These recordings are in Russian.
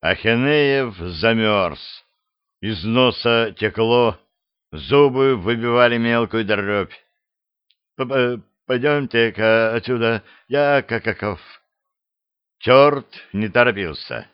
Ахенеев замерз. Из носа текло, зубы выбивали мелкую дробь. «Пойдемте-ка отсюда, я какаков». Черт не торопился.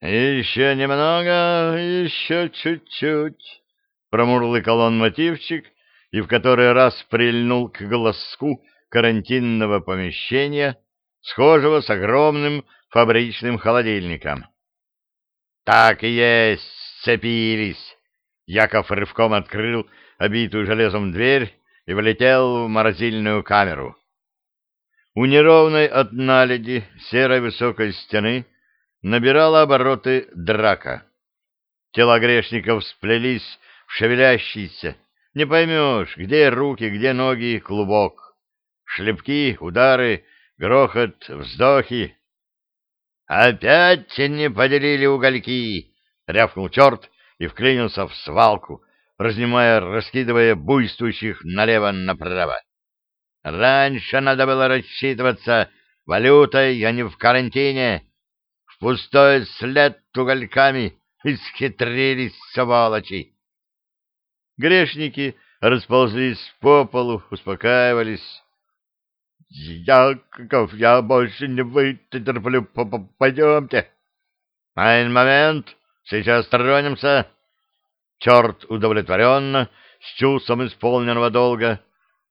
«Еще немного, еще чуть-чуть», — промурлыкал он мотивчик и в который раз прильнул к глазку карантинного помещения, схожего с огромным фабричным холодильником. «Так и есть, сцепились!» Яков рывком открыл обитую железом дверь и влетел в морозильную камеру. У неровной от наледи серой высокой стены набирала обороты драка. Тела грешников сплелись в шевелящийся, не поймешь, где руки, где ноги, клубок. Шлепки, удары, грохот, вздохи. «Опять не поделили угольки!» — рявкнул черт и вклинился в свалку, разнимая, раскидывая буйствующих налево-направо. «Раньше надо было рассчитываться валютой, а не в карантине. В пустой след угольками исхитрились сволочи!» Грешники расползлись по полу, успокаивались. Яков, я больше не вытерплю, пойдемте. Один момент, сейчас тронемся. Черт удовлетворенно, с чувством исполненного долга,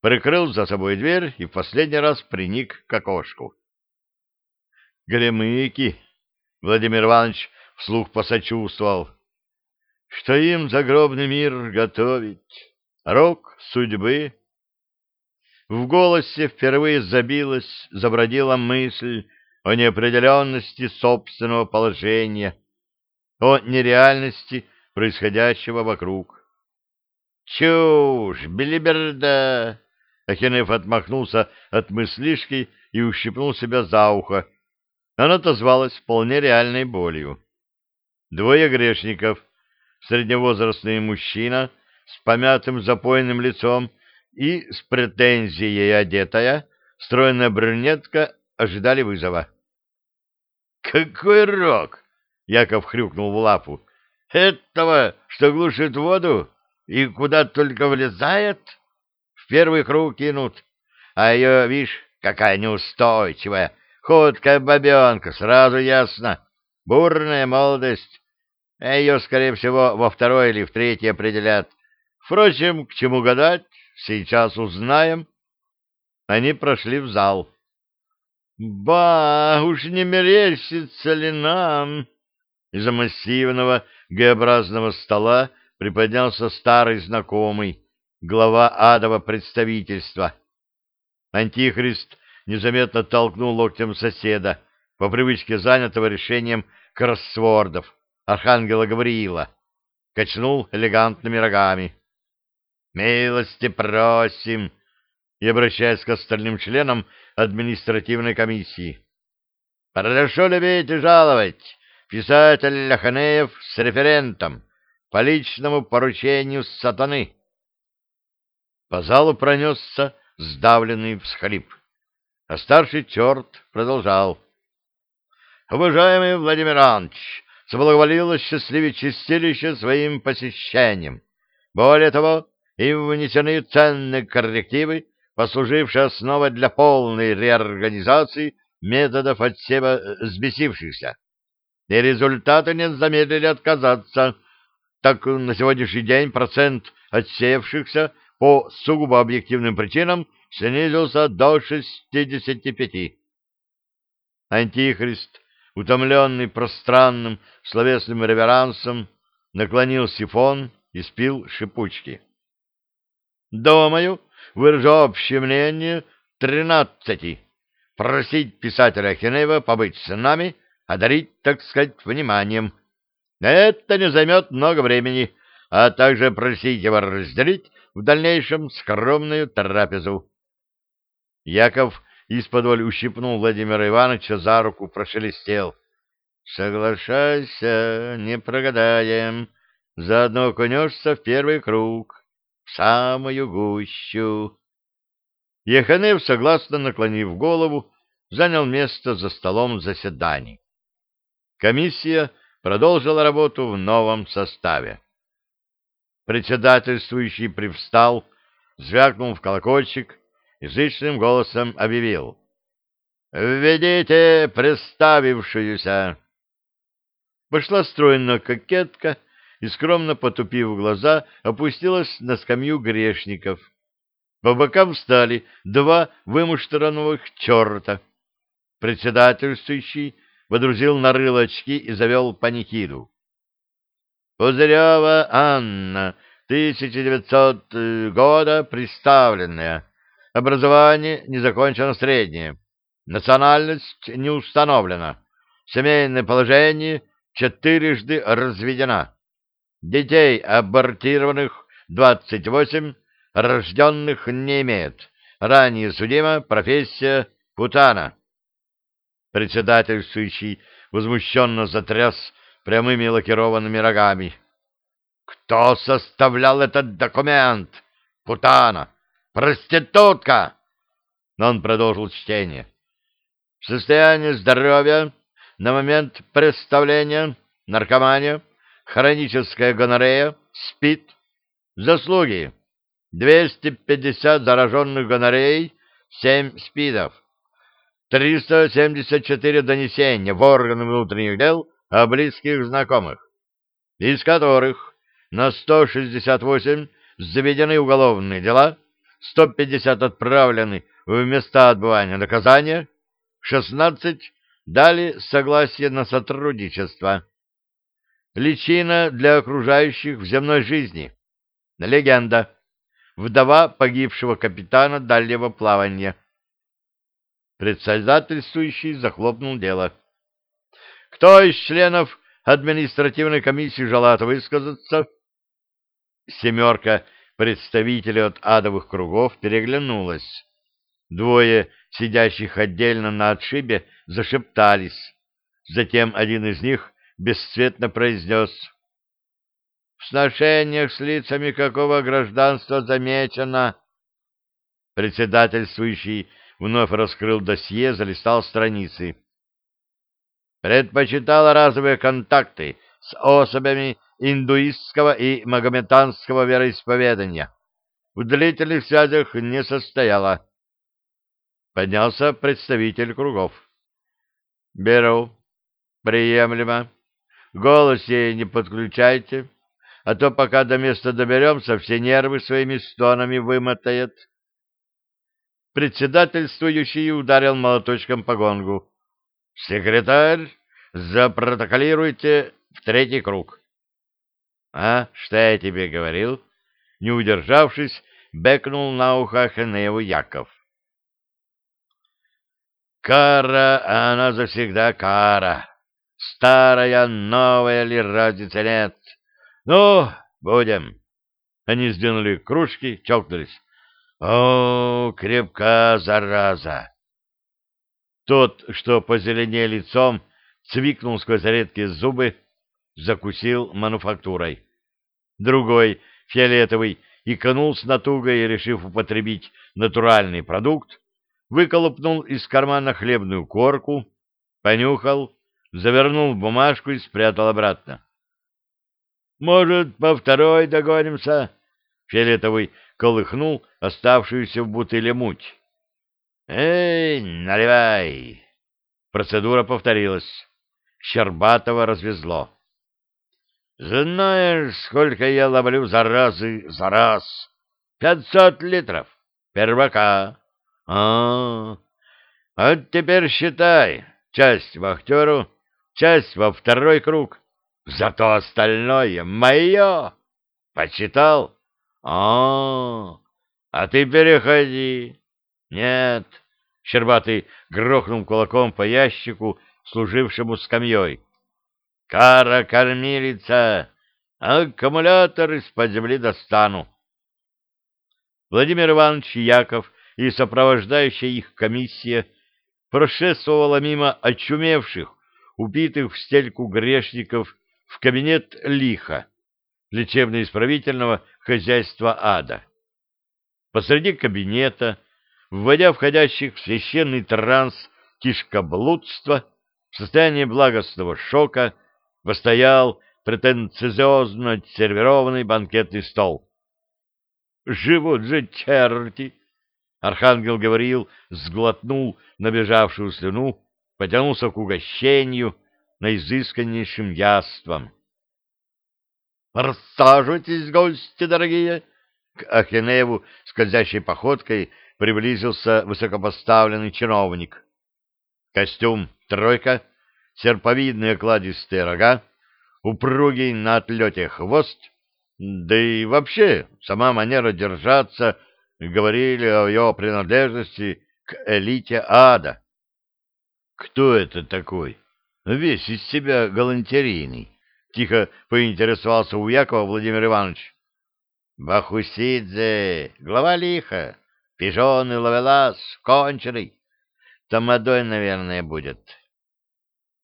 прикрыл за собой дверь и в последний раз приник к окошку. Гремыки, Владимир Иванович вслух посочувствовал. Что им загробный мир готовить? Рок судьбы? В голосе впервые забилась, забродила мысль о неопределенности собственного положения, о нереальности происходящего вокруг. «Чушь! Белиберда!» Ахинев отмахнулся от мыслишки и ущипнул себя за ухо. Она отозвалась вполне реальной болью. Двое грешников, средневозрастный мужчина с помятым запойным лицом и с претензией одетая, стройная брюнетка ожидали вызова. «Какой рок!» — Яков хрюкнул в лапу. «Этого, что глушит воду и куда только влезает? В первый круг кинут, а ее, видишь, какая неустойчивая, ходкая бабенка, сразу ясно, бурная молодость, а ее, скорее всего, во второй или в третий определят. Впрочем, к чему гадать, Сейчас узнаем. Они прошли в зал. «Ба, уж не мерещится ли нам?» Из-за массивного Г-образного стола приподнялся старый знакомый, глава адова представительства. Антихрист незаметно толкнул локтем соседа, по привычке занятого решением кроссвордов, архангела Гавриила, качнул элегантными рогами. Милости просим, и обращаясь к остальным членам административной комиссии. Прошу любить и жаловать писатель Ляханеев с референтом по личному поручению сатаны. По залу пронесся сдавленный всхлип, а старший черт продолжал. Уважаемый Владимир Иванович, соблаговолило счастливить чистилище своим посещением. Более того, им внесены ценные коррективы, послужившие основой для полной реорганизации методов отсева сбесившихся. И результаты не замедлили отказаться, так на сегодняшний день процент отсеявшихся по сугубо объективным причинам снизился до 65. Антихрист, утомленный пространным словесным реверансом, наклонил сифон и спил шипучки. Думаю, выражу общее мнение тринадцати. Просить писателя Хенеева побыть с нами, одарить, так сказать, вниманием. Это не займет много времени, а также просить его разделить в дальнейшем скромную трапезу. Яков из-под ущипнул Владимира Ивановича за руку, прошелестел. — Соглашайся, не прогадаем. Заодно окунешься в первый круг самую гущу. Еханев, согласно наклонив голову, занял место за столом заседаний. комиссия продолжила работу в новом составе. Председательствующий привстал, звякнул в колокольчик и зычным голосом объявил. «Введите представившуюся!» Пошла стройная кокетка и, скромно потупив глаза, опустилась на скамью грешников. По бокам встали два вымуштранных черта. Председательствующий водрузил на рыло очки и завел панихиду. Пузырева Анна, 1900 э, года, представленная. Образование не закончено среднее. Национальность не установлена. Семейное положение четырежды разведена. Детей абортированных 28, рожденных не имеет. Ранее судима профессия путана. Председательствующий возмущенно затряс прямыми лакированными рогами. «Кто составлял этот документ? Путана! Проститутка!» Но он продолжил чтение. «Состояние здоровья на момент представления, наркомания, хроническая гонорея, СПИД, заслуги, 250 зараженных гонореей, 7 СПИДов, 374 донесения в органы внутренних дел о близких знакомых, из которых на 168 заведены уголовные дела, 150 отправлены в места отбывания наказания, 16 дали согласие на сотрудничество. Личина для окружающих в земной жизни. Легенда. Вдова погибшего капитана дальнего плавания. Председательствующий захлопнул дело. Кто из членов административной комиссии желает высказаться? Семерка представителей от адовых кругов переглянулась. Двое, сидящих отдельно на отшибе, зашептались. Затем один из них бесцветно произнес «В сношениях с лицами какого гражданства замечено?» Председательствующий вновь раскрыл досье, залистал страницы. Предпочитал разовые контакты с особями индуистского и магометанского вероисповедания. В длительных связях не состояла. Поднялся представитель кругов. Беру. Приемлемо. Голос ей не подключайте, а то пока до места доберемся, все нервы своими стонами вымотает. Председательствующий ударил молоточком по гонгу. Секретарь, запротоколируйте в третий круг. А, что я тебе говорил? Не удержавшись, бекнул на ухо Хенееву Яков. Кара, она завсегда кара. Старая, новая ли разница нет. Ну, будем. Они сдвинули кружки, чокнулись. О, крепка зараза! Тот, что позеленее лицом, цвикнул сквозь редкие зубы, закусил мануфактурой. Другой, фиолетовый, иканул с натугой, решив употребить натуральный продукт, выколупнул из кармана хлебную корку, понюхал, завернул в бумажку и спрятал обратно. — Может, по второй догонимся? Фиолетовый колыхнул оставшуюся в бутыле муть. «Эй, наливай!» Процедура повторилась. Щербатого развезло. «Знаешь, сколько я ловлю за разы за раз? Пятьсот литров. Первака. А, а теперь считай. Часть вахтеру, часть во второй круг. Зато остальное мое. Почитал? А, а ты переходи. Нет. Щербатый грохнул кулаком по ящику, служившему скамьей. Кара кормилица, аккумулятор из-под земли достану. Владимир Иванович Яков и сопровождающая их комиссия прошествовала мимо очумевших, убитых в стельку грешников в кабинет лиха, лечебно-исправительного хозяйства ада. Посреди кабинета, вводя входящих в священный транс кишкоблудства, в состоянии благостного шока восстоял претенциозно сервированный банкетный стол. «Живут же черти!» Архангел говорил, сглотнул набежавшую слюну, потянулся к угощению наизысканнейшим яством. «Рассаживайтесь, гости дорогие!» К Ахеневу скользящей походкой приблизился высокопоставленный чиновник. Костюм «тройка», серповидные окладистые рога, упругий на отлете хвост, да и вообще сама манера держаться говорили о ее принадлежности к элите ада. «Кто это такой? Весь из себя галантерийный», — тихо поинтересовался у Якова Владимир Иванович. «Бахусидзе, глава лиха, пижон и ловелас, конченый. Тамадой, наверное, будет».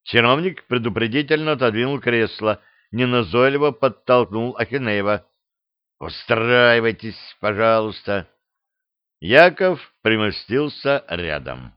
Чиновник предупредительно отодвинул кресло, неназойливо подтолкнул Ахинеева. «Устраивайтесь, пожалуйста». Яков примостился рядом.